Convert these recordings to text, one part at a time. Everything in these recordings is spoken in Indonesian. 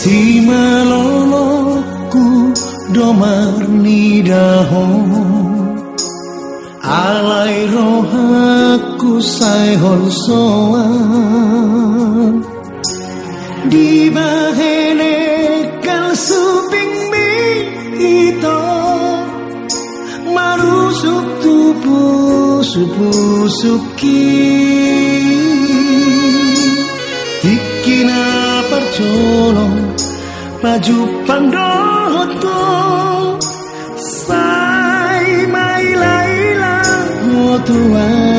Si meloloku domar nidaho Alai rohaku saihon soan Di bahene kal suping mi ito Marusuk tupu supu suki Ikina percolong Maju pandoto Sai mai laila Tua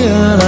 Yeah.